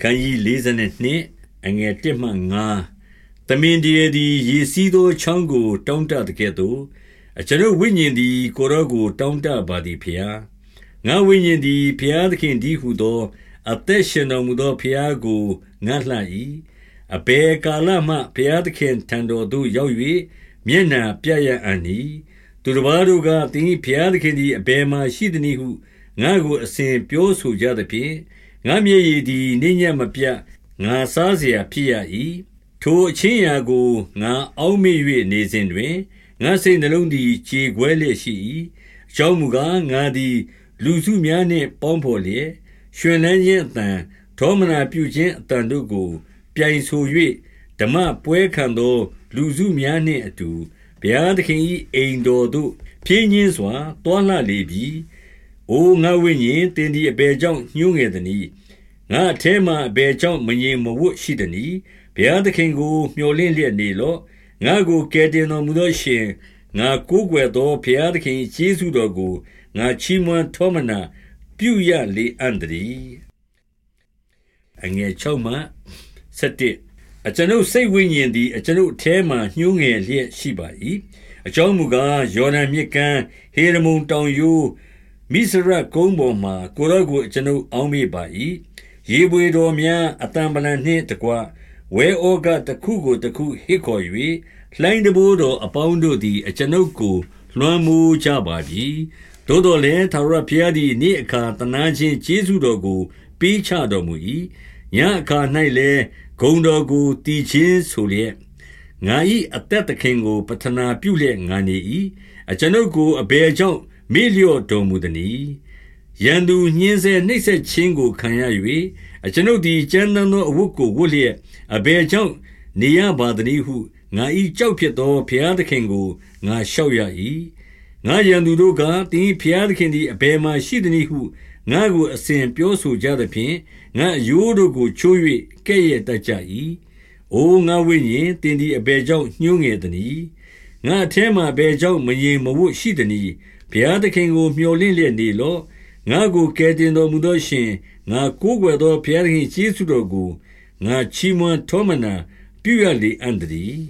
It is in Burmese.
ခန်းကြီး42အငယ်1မှ9သမင်တည်းသည်ရေစီးသောချောင်းကို တောင်းတတကဲ့သို့အကျွန်ုပ်ဝိညာဉ်သည်ကိုရောကိုတောင်းတပါသည်ဖျားငါဝိညာဉ်သည်ဖျားသခင်ဒီဟုသော အသက်ရှင်တော်မူသောဖျားကိုငတ်လှ၏အဘယ်ကာလမှဖျားသခင်ထံတော်သို့ရောက်၍မျက်နှာပြရအံ့ဤသူတစ်ပါးတို့ကတင်းဖျားသခင်သည်အဘယ်မှရှိသည်ဟုငါကိုအစဉ်ပြောဆိုကြသဖြင့် ငါမျက်ရည်သည်နေ့ညမပြတ်ငါစားเสียဖြစ်ရ၏ထိုအချင်းရာကိုငါအောက်မေ့၍နေစဉ်တွင်ငါစိတ်နှလုံးသည်ကြေကွဲလျက်ရှိ၏အကြောင်းမူကားငါသည် လူစုများနှင့်ပေါင်းဖော်လျက်ရှင်လန်းခြင်းအတန်ထောမနာပြုခြင်းအတန်တို့ကို ပြိုင်ဆို၍ဓမ္မပွဲခံသော လူစုများနှင့်အတူဘုရားသခင်၏အိမ်တော်သို့ဖြင်းခြင်းစွာတွာလာလေပြီ။အိုငါဝိညာဉ်တင်ဒီအဘယ်ကြောင့်ညှိုးငယ်သနည်း ငါအထဲမှအဘယ်ကြောင့်မငြိမ်မဝတ်ရှိသနည်းဘုရားသခင်ကို မျှော်လင့်လျက်နေလော့ငါကိုကယ်တင်တော်မူသောရှင်ငါကိုးကွယ်သောဘုရားသခင်ယေရှုတော်ကိုငါချီးမွမ်းထောမနာပြုရလေအံ့တည်းအငယ်6မှ7အကျွန်ုပ်စိတ်ဝိညာဉ်သည်အကျွန်ုပ်အထဲမှညှိုးငယ်လျက်ရှိပါ၏အကြောင်းမူကားယော်ဒန်မြစ်ကမ်းဟေရမုန်တောင်ယိုးမိစရကုန်းပေါ်မှကိုရော့ကိုအကျွန်ုပ်အောင်းမိပါ၏ ရေပွေတော်များအတံပလံနှင့်တကွဝဲဩကတခုကိုတခုဟစ်ခေါ်၍လှိုင်းတဘိုးတော်အပေါင်းတို့သည် အကျွန်ုပ်ကို လွှမ်းမိုးကြပါပြီသို့တော်လည်းသာရဘုရားသည်နေ့အခါတနာခြင်းကျေးဇူးတော်ကိုပေးချတော်မူ၏ညအခါ၌လည်းဂုံတော်ကိုတည်ခြင်းဆိုလျက်ငါ၏အသက်သခင်ကိုပထနာပြုလျက်ငါနေ၏အကျွန်ုပ်ကိုအဘယ်ကြောင့်မေ့လျော့တော်မူသနည်း ရန်သူညှင်းဆဲနှိပ်စက်ခြင်းကိုခံရ၍အကျွန်ုပ်သည်ကြမ်းတမ်းသောအဝတ်ကိုဝတ်လျက်အဘယ်ကြောင့်နေရပါသနည်းဟုငါ၏ကြောက်ဖြစ်သောဘုရားသခင်ကိုငါလျှောက်ရ၏ငါရန်သူတို့ကတင်းဘုရားသခင်သည်အဘယ်မှရှိသနည်းဟုငါကိုအစဉ်ပြောဆိုကြသဖြင့်ငါအယိုးတို့ကိုချိုး၍ကဲ့ရဲ့တတ်ကြ၏အိုငါဝိညာဉ်တင်းသည်အဘယ်ကြောင့်ညှိုးငယ်သနည်းငါအထဲမှဘယ်ကြောင့်မငြိမ်မဝတ်ရှိသနည်းဘုရားသခင်ကိုမျှော်လင့်လျက်နေလော့ ငါကိုကယ်တင်တော်မူသောရှင်ငါကိုးကွယ်သောဘုရားသခင်ယေရှုတော်ကိုငါချီးမွမ်းထောမနာပြုရလေအံ့တည်း